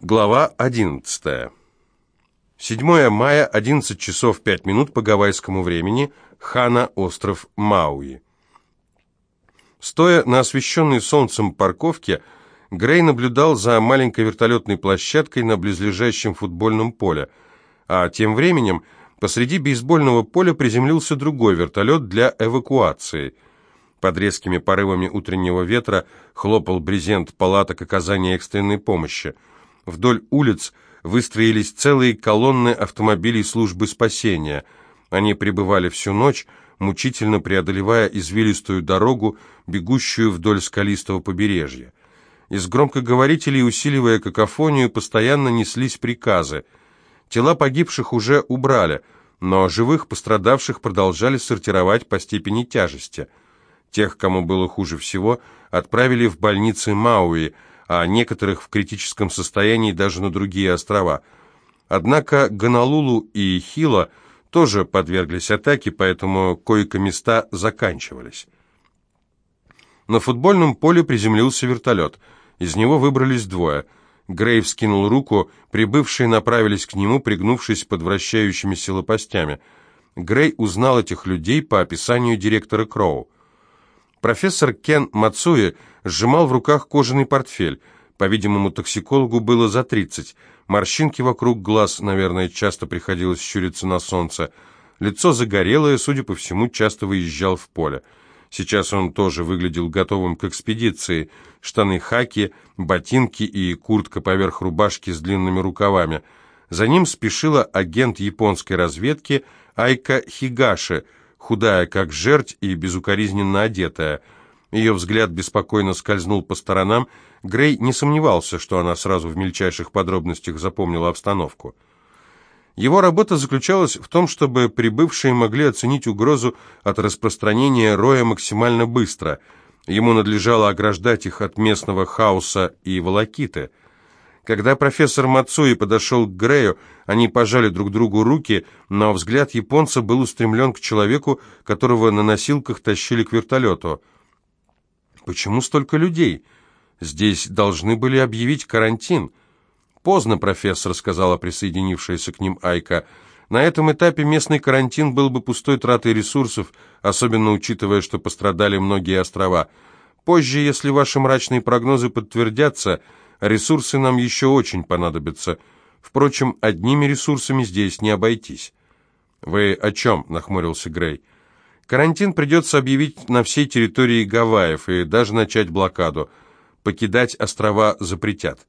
Глава 11. 7 мая, 11 часов 5 минут по гавайскому времени, Хана, остров Мауи. Стоя на освещенной солнцем парковке, Грей наблюдал за маленькой вертолетной площадкой на близлежащем футбольном поле, а тем временем посреди бейсбольного поля приземлился другой вертолет для эвакуации. Под резкими порывами утреннего ветра хлопал брезент палаток оказания экстренной помощи – Вдоль улиц выстроились целые колонны автомобилей службы спасения. Они пребывали всю ночь, мучительно преодолевая извилистую дорогу, бегущую вдоль скалистого побережья. Из громкоговорителей, усиливая какофонию, постоянно неслись приказы. Тела погибших уже убрали, но живых пострадавших продолжали сортировать по степени тяжести. Тех, кому было хуже всего, отправили в больницы Мауи – а некоторых в критическом состоянии даже на другие острова. Однако Гонолулу и Хила тоже подверглись атаке, поэтому койко-места заканчивались. На футбольном поле приземлился вертолет. Из него выбрались двое. Грейв скинул руку, прибывшие направились к нему, пригнувшись под вращающимися лопастями. Грей узнал этих людей по описанию директора Кроу. Профессор Кен Мацуи сжимал в руках кожаный портфель. По-видимому, токсикологу было за тридцать. Морщинки вокруг глаз, наверное, часто приходилось щуриться на солнце. Лицо загорелое, судя по всему, часто выезжал в поле. Сейчас он тоже выглядел готовым к экспедиции. Штаны хаки, ботинки и куртка поверх рубашки с длинными рукавами. За ним спешила агент японской разведки Айка Хигаши – худая, как жерть, и безукоризненно одетая. Ее взгляд беспокойно скользнул по сторонам. Грей не сомневался, что она сразу в мельчайших подробностях запомнила обстановку. Его работа заключалась в том, чтобы прибывшие могли оценить угрозу от распространения роя максимально быстро. Ему надлежало ограждать их от местного хаоса и волокиты – когда профессор Мацуи подошел к Грею, они пожали друг другу руки, но взгляд японца был устремлен к человеку, которого на носилках тащили к вертолету. «Почему столько людей? Здесь должны были объявить карантин». «Поздно, профессор», — сказала присоединившаяся к ним Айка. «На этом этапе местный карантин был бы пустой тратой ресурсов, особенно учитывая, что пострадали многие острова. Позже, если ваши мрачные прогнозы подтвердятся, Ресурсы нам еще очень понадобятся. Впрочем, одними ресурсами здесь не обойтись». «Вы о чем?» — нахмурился Грей. «Карантин придется объявить на всей территории Гавайев и даже начать блокаду. Покидать острова запретят».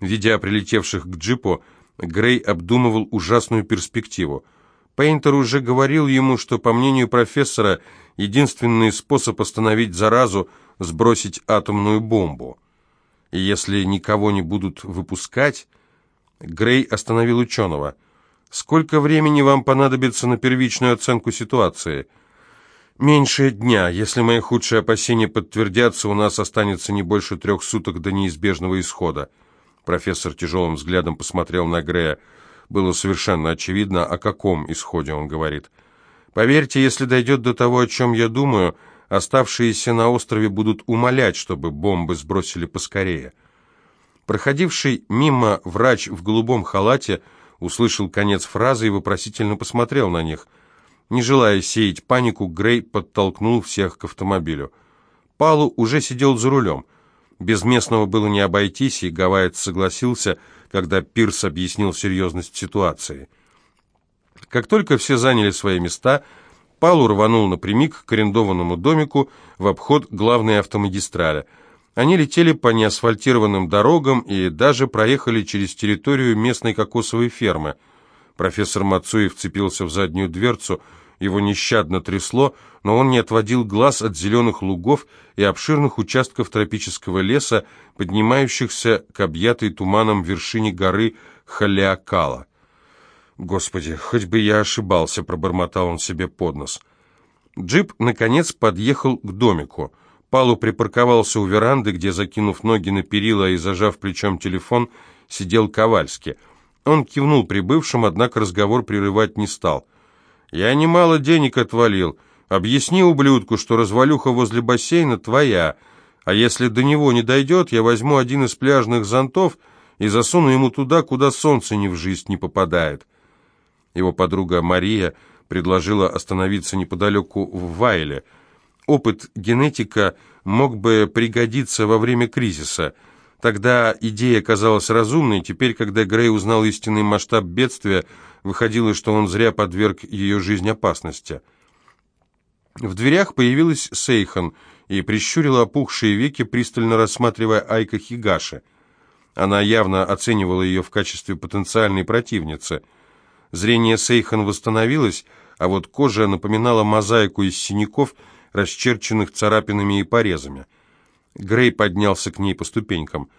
Видя прилетевших к джипу, Грей обдумывал ужасную перспективу. Пейнтер уже говорил ему, что, по мнению профессора, единственный способ остановить заразу – сбросить атомную бомбу. И если никого не будут выпускать... Грей остановил ученого. «Сколько времени вам понадобится на первичную оценку ситуации?» «Меньше дня. Если мои худшие опасения подтвердятся, у нас останется не больше трех суток до неизбежного исхода». Профессор тяжелым взглядом посмотрел на Грея. Было совершенно очевидно, о каком исходе он говорит. «Поверьте, если дойдет до того, о чем я думаю, Оставшиеся на острове будут умолять, чтобы бомбы сбросили поскорее. Проходивший мимо врач в голубом халате услышал конец фразы и вопросительно посмотрел на них. Не желая сеять панику, Грей подтолкнул всех к автомобилю. Палу уже сидел за рулем. Без местного было не обойтись, и Гавайец согласился, когда Пирс объяснил серьезность ситуации. Как только все заняли свои места, Палу рванул напрямик к арендованному домику в обход главной автомагистрали. Они летели по неасфальтированным дорогам и даже проехали через территорию местной кокосовой фермы. Профессор Мацуи вцепился в заднюю дверцу, его нещадно трясло, но он не отводил глаз от зеленых лугов и обширных участков тропического леса, поднимающихся к объятой туманом вершине горы Халиакала. «Господи, хоть бы я ошибался», — пробормотал он себе под нос. Джип, наконец, подъехал к домику. Палу припарковался у веранды, где, закинув ноги на перила и зажав плечом телефон, сидел Ковальский. Он кивнул прибывшим, однако разговор прерывать не стал. «Я немало денег отвалил. Объясни ублюдку, что развалюха возле бассейна твоя, а если до него не дойдет, я возьму один из пляжных зонтов и засуну ему туда, куда солнце ни в жизнь не попадает. Его подруга Мария предложила остановиться неподалеку в Вайле. Опыт генетика мог бы пригодиться во время кризиса. Тогда идея казалась разумной, теперь, когда Грей узнал истинный масштаб бедствия, выходило, что он зря подверг ее жизнь опасности. В дверях появилась Сейхан и прищурила опухшие веки, пристально рассматривая Айка Хигаши. Она явно оценивала ее в качестве потенциальной противницы. Зрение Сейхан восстановилось, а вот кожа напоминала мозаику из синяков, расчерченных царапинами и порезами. Грей поднялся к ней по ступенькам.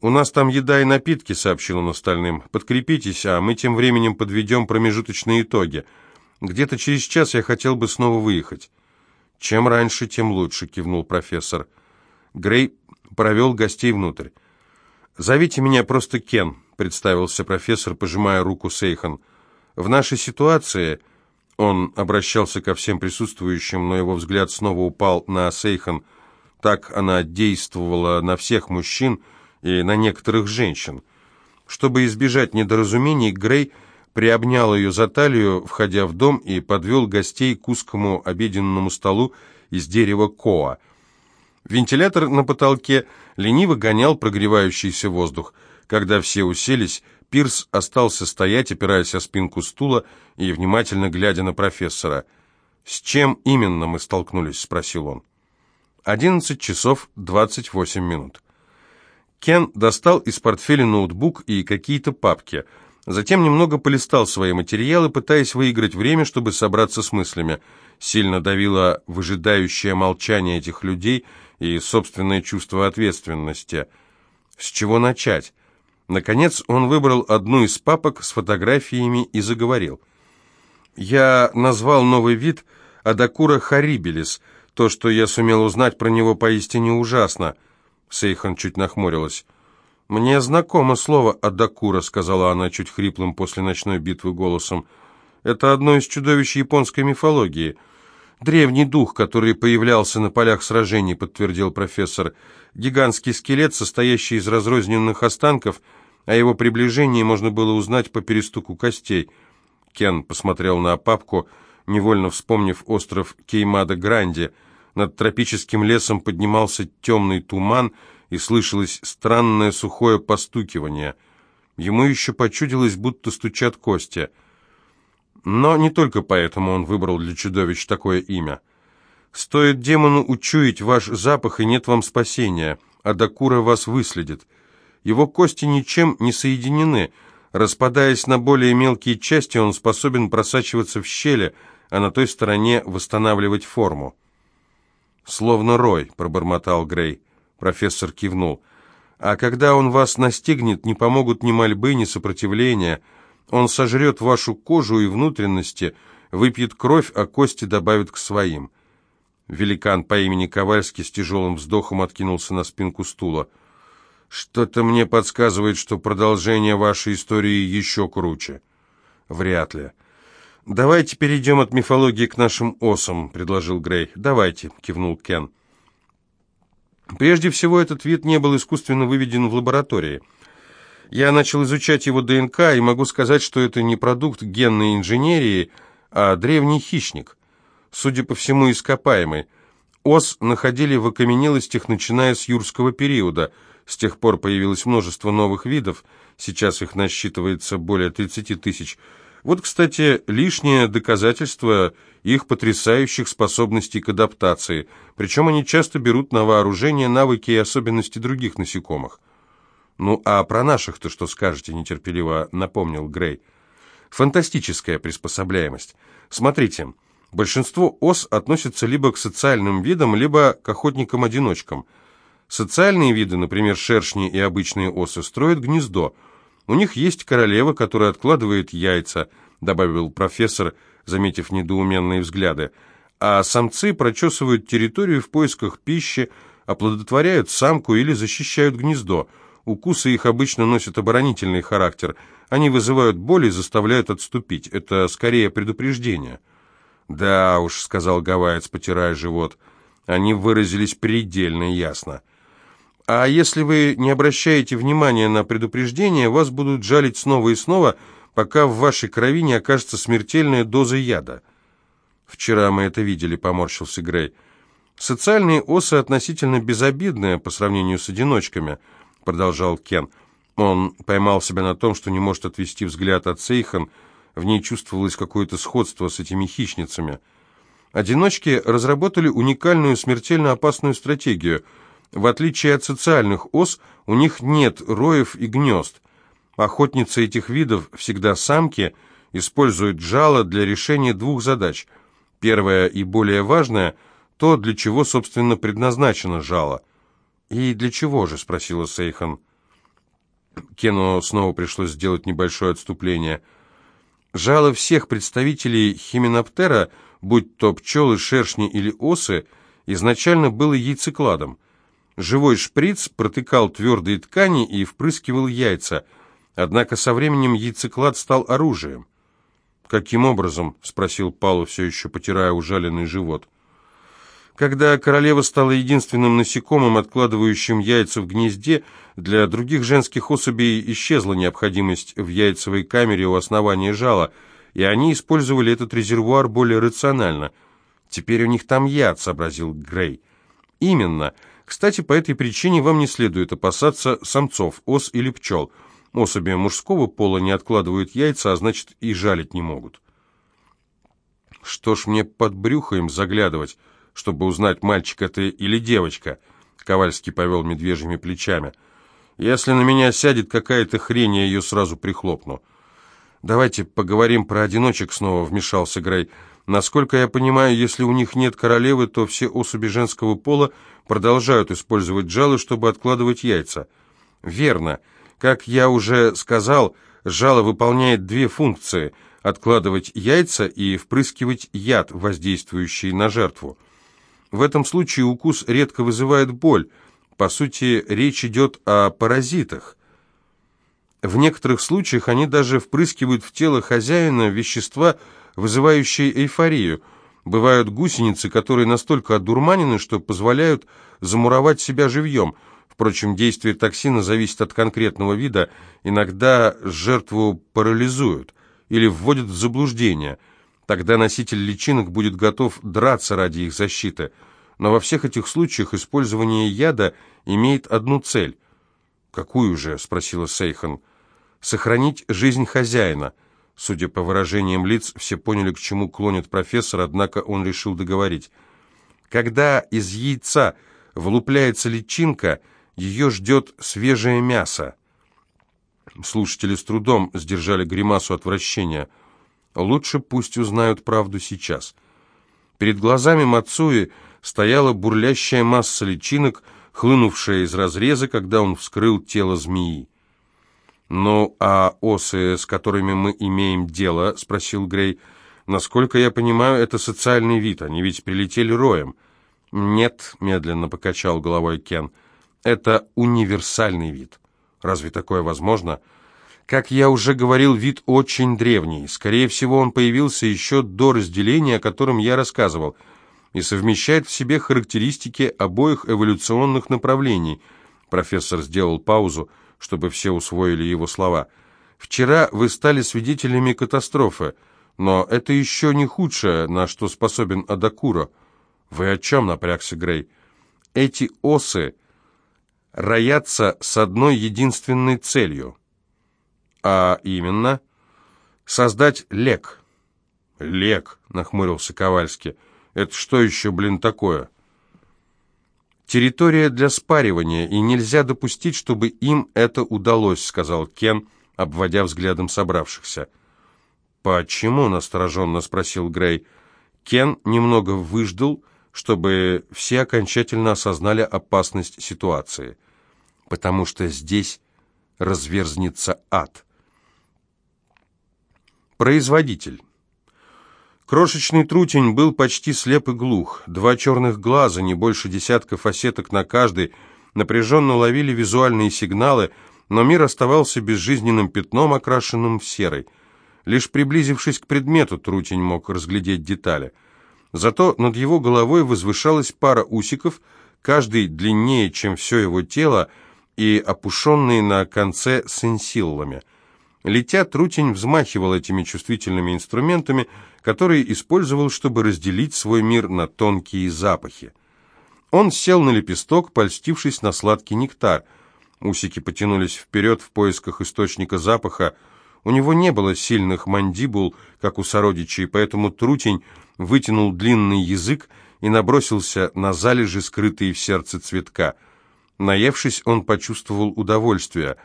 «У нас там еда и напитки», — сообщил он остальным. «Подкрепитесь, а мы тем временем подведем промежуточные итоги. Где-то через час я хотел бы снова выехать». «Чем раньше, тем лучше», — кивнул профессор. Грей провел гостей внутрь. «Зовите меня просто Кен», — представился профессор, пожимая руку Сейхан. «В нашей ситуации...» Он обращался ко всем присутствующим, но его взгляд снова упал на Сейхан. Так она действовала на всех мужчин и на некоторых женщин. Чтобы избежать недоразумений, Грей приобнял ее за талию, входя в дом, и подвел гостей к узкому обеденному столу из дерева коа. Вентилятор на потолке лениво гонял прогревающийся воздух. Когда все уселись, Пирс остался стоять, опираясь о спинку стула и внимательно глядя на профессора. «С чем именно мы столкнулись?» — спросил он. «Одиннадцать часов двадцать восемь минут». Кен достал из портфеля ноутбук и какие-то папки. Затем немного полистал свои материалы, пытаясь выиграть время, чтобы собраться с мыслями. Сильно давило выжидающее молчание этих людей и собственное чувство ответственности. С чего начать? Наконец он выбрал одну из папок с фотографиями и заговорил. «Я назвал новый вид Адакура харибелис. То, что я сумел узнать про него, поистине ужасно». Сейхан чуть нахмурилась. «Мне знакомо слово «адакура», — сказала она чуть хриплым после ночной битвы голосом. «Это одно из чудовищ японской мифологии». «Древний дух, который появлялся на полях сражений», — подтвердил профессор. «Гигантский скелет, состоящий из разрозненных останков, о его приближении можно было узнать по перестуку костей. Кен посмотрел на папку, невольно вспомнив остров Кеймада-Гранди. Над тропическим лесом поднимался темный туман, и слышалось странное сухое постукивание. Ему еще почудилось, будто стучат кости. Но не только поэтому он выбрал для чудовищ такое имя. «Стоит демону учуять ваш запах, и нет вам спасения, а Дакура вас выследит». Его кости ничем не соединены. Распадаясь на более мелкие части, он способен просачиваться в щели, а на той стороне восстанавливать форму. «Словно рой», — пробормотал Грей. Профессор кивнул. «А когда он вас настигнет, не помогут ни мольбы, ни сопротивления. Он сожрет вашу кожу и внутренности, выпьет кровь, а кости добавит к своим». Великан по имени Ковальский с тяжелым вздохом откинулся на спинку стула. Что-то мне подсказывает, что продолжение вашей истории еще круче. Вряд ли. Давайте перейдем от мифологии к нашим осам, предложил Грей. Давайте, кивнул Кен. Прежде всего, этот вид не был искусственно выведен в лаборатории. Я начал изучать его ДНК и могу сказать, что это не продукт генной инженерии, а древний хищник. Судя по всему, ископаемый. Ос находили в окаменелостях, начиная с юрского периода – с тех пор появилось множество новых видов, сейчас их насчитывается более 30 тысяч. Вот, кстати, лишнее доказательство их потрясающих способностей к адаптации, причем они часто берут на вооружение навыки и особенности других насекомых. «Ну, а про наших-то что скажете?» – нетерпеливо напомнил Грей. «Фантастическая приспособляемость. Смотрите, большинство ос относятся либо к социальным видам, либо к охотникам-одиночкам – Социальные виды, например, шершни и обычные осы, строят гнездо. У них есть королева, которая откладывает яйца, добавил профессор, заметив недоуменные взгляды. А самцы прочесывают территорию в поисках пищи, оплодотворяют самку или защищают гнездо. Укусы их обычно носят оборонительный характер. Они вызывают боль и заставляют отступить. Это скорее предупреждение. «Да уж», — сказал Гавайец, потирая живот, — «они выразились предельно ясно». А если вы не обращаете внимания на предупреждение, вас будут жалить снова и снова, пока в вашей крови не окажется смертельная доза яда. Вчера мы это видели, поморщился Грей. Социальные осы относительно безобидные по сравнению с одиночками, продолжал Кен. Он поймал себя на том, что не может отвести взгляд от Сейхан, в ней чувствовалось какое-то сходство с этими хищницами. Одиночки разработали уникальную смертельно опасную стратегию. В отличие от социальных ос, у них нет роев и гнезд. Охотницы этих видов, всегда самки, используют жало для решения двух задач. Первая и более важная – то, для чего, собственно, предназначено жало. «И для чего же?» – спросила Сейхан. Кену снова пришлось сделать небольшое отступление. Жало всех представителей химиноптера, будь то пчелы, шершни или осы, изначально было яйцекладом. Живой шприц протыкал твердые ткани и впрыскивал яйца, однако со временем яйцеклад стал оружием. «Каким образом?» — спросил Палу, все еще потирая ужаленный живот. Когда королева стала единственным насекомым, откладывающим яйца в гнезде, для других женских особей исчезла необходимость в яйцевой камере у основания жала, и они использовали этот резервуар более рационально. «Теперь у них там яд», — сообразил Грей. «Именно. Кстати, по этой причине вам не следует опасаться самцов, ос или пчел. Особи мужского пола не откладывают яйца, а значит и жалить не могут». «Что ж мне под брюхо им заглядывать?» Чтобы узнать, мальчик это или девочка. Ковальский повел медвежьими плечами. Если на меня сядет какая-то хрень, я ее сразу прихлопну. Давайте поговорим про одиночек снова, вмешался Грей. Насколько я понимаю, если у них нет королевы, то все особи женского пола продолжают использовать жало, чтобы откладывать яйца. Верно. Как я уже сказал, жало выполняет две функции – откладывать яйца и впрыскивать яд, воздействующий на жертву. В этом случае укус редко вызывает боль. По сути, речь идет о паразитах. В некоторых случаях они даже впрыскивают в тело хозяина вещества, вызывающие эйфорию. Бывают гусеницы, которые настолько одурманены, что позволяют замуровать себя живьем. Впрочем, действие токсина зависит от конкретного вида. Иногда жертву парализуют или вводят в заблуждение – Тогда носитель личинок будет готов драться ради их защиты. Но во всех этих случаях использование яда имеет одну цель. «Какую же?» – спросила Сейхан. «Сохранить жизнь хозяина». Судя по выражениям лиц, все поняли, к чему клонит профессор, однако он решил договорить. Когда из яйца влупляется личинка, ее ждет свежее мясо. Слушатели с трудом сдержали гримасу отвращения – Лучше пусть узнают правду сейчас. Перед глазами Мацуи стояла бурлящая масса личинок, хлынувшая из разреза, когда он вскрыл тело змеи. «Ну, а осы, с которыми мы имеем дело?» — спросил Грей. «Насколько я понимаю, это социальный вид, они ведь прилетели роем». «Нет», — медленно покачал головой Кен, — «это универсальный вид. Разве такое возможно?» Как я уже говорил, вид очень древний. Скорее всего, он появился еще до разделения, о котором я рассказывал, и совмещает в себе характеристики обоих эволюционных направлений. Профессор сделал паузу, чтобы все усвоили его слова. «Вчера вы стали свидетелями катастрофы, но это еще не худшее, на что способен Адакура». «Вы о чем?» — напрягся Грей. «Эти осы роятся с одной единственной целью — а именно, создать лек. Лек, нахмурился Ковальский. Это что еще, блин, такое? Территория для спаривания, и нельзя допустить, чтобы им это удалось, сказал Кен, обводя взглядом собравшихся. «Почему?» — настороженно спросил Грей. Кен немного выждал, чтобы все окончательно осознали опасность ситуации. «Потому что здесь разверзнется ад». Производитель. Крошечный трутень был почти слеп и глух. Два черных глаза, не больше десятка фасеток на каждой, напряженно ловили визуальные сигналы, но мир оставался безжизненным пятном, окрашенным в серый. Лишь приблизившись к предмету, трутень мог разглядеть детали. Зато над его головой возвышалась пара усиков, каждый длиннее, чем все его тело, и опушенные на конце сенсиллами. Летя, Трутень взмахивал этими чувствительными инструментами, которые использовал, чтобы разделить свой мир на тонкие запахи. Он сел на лепесток, польстившись на сладкий нектар. Усики потянулись вперед в поисках источника запаха. У него не было сильных мандибул, как у сородичей, поэтому Трутень вытянул длинный язык и набросился на залежи, скрытые в сердце цветка. Наевшись, он почувствовал удовольствие.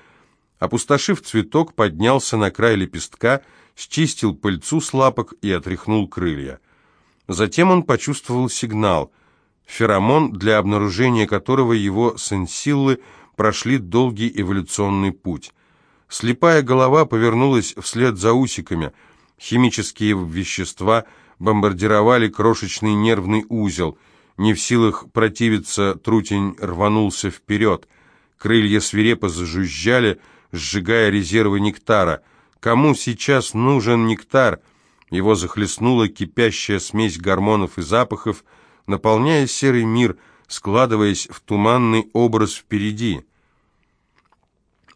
Опустошив цветок, поднялся на край лепестка, счистил пыльцу с лапок и отряхнул крылья. Затем он почувствовал сигнал, феромон, для обнаружения которого его сенсиллы прошли долгий эволюционный путь. Слепая голова повернулась вслед за усиками. Химические вещества бомбардировали крошечный нервный узел. Не в силах противиться, трутень рванулся вперед. Крылья свирепо зажужжали, сжигая резервы нектара. Кому сейчас нужен нектар? Его захлестнула кипящая смесь гормонов и запахов, наполняя серый мир, складываясь в туманный образ впереди.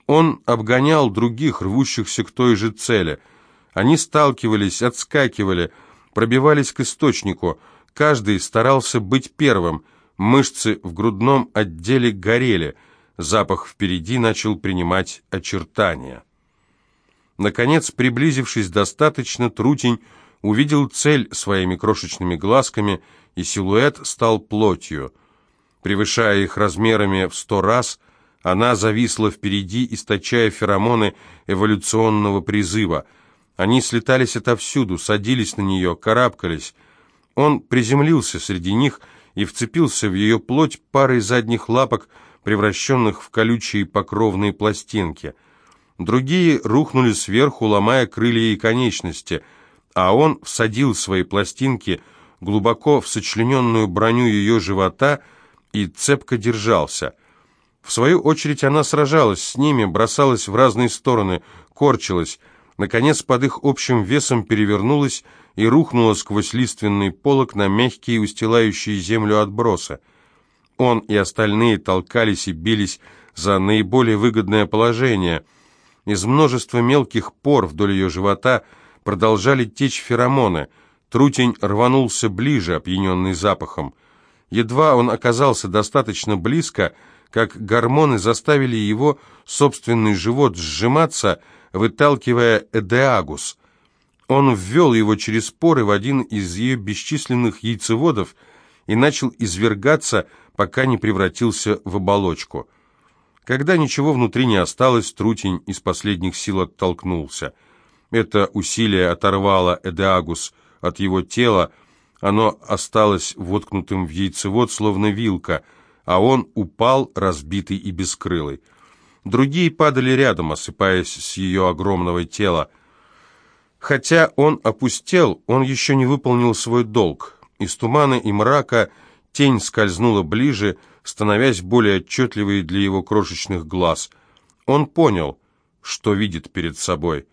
Он обгонял других, рвущихся к той же цели. Они сталкивались, отскакивали, пробивались к источнику. Каждый старался быть первым. Мышцы в грудном отделе горели. Запах впереди начал принимать очертания. Наконец, приблизившись достаточно, Трутень увидел цель своими крошечными глазками, и силуэт стал плотью. Превышая их размерами в сто раз, она зависла впереди, источая феромоны эволюционного призыва. Они слетались отовсюду, садились на нее, карабкались. Он приземлился среди них и вцепился в ее плоть парой задних лапок, превращенных в колючие покровные пластинки. Другие рухнули сверху, ломая крылья и конечности, а он всадил свои пластинки глубоко в сочлененную броню ее живота и цепко держался. В свою очередь она сражалась с ними, бросалась в разные стороны, корчилась, наконец под их общим весом перевернулась и рухнула сквозь лиственный полог на мягкие, устилающие землю отбросы. Он и остальные толкались и бились за наиболее выгодное положение. Из множества мелких пор вдоль ее живота продолжали течь феромоны. Трутень рванулся ближе, опьяненный запахом. Едва он оказался достаточно близко, как гормоны заставили его собственный живот сжиматься, выталкивая эдеагус. Он ввел его через поры в один из ее бесчисленных яйцеводов и начал извергаться, пока не превратился в оболочку. Когда ничего внутри не осталось, трутень из последних сил оттолкнулся. Это усилие оторвало эдеагус от его тела, оно осталось воткнутым в яйцевод, словно вилка — а он упал, разбитый и бескрылый. Другие падали рядом, осыпаясь с ее огромного тела. Хотя он опустел, он еще не выполнил свой долг. Из тумана и мрака тень скользнула ближе, становясь более отчетливой для его крошечных глаз. Он понял, что видит перед собой.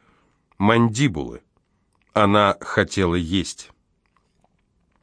Мандибулы. Она хотела есть.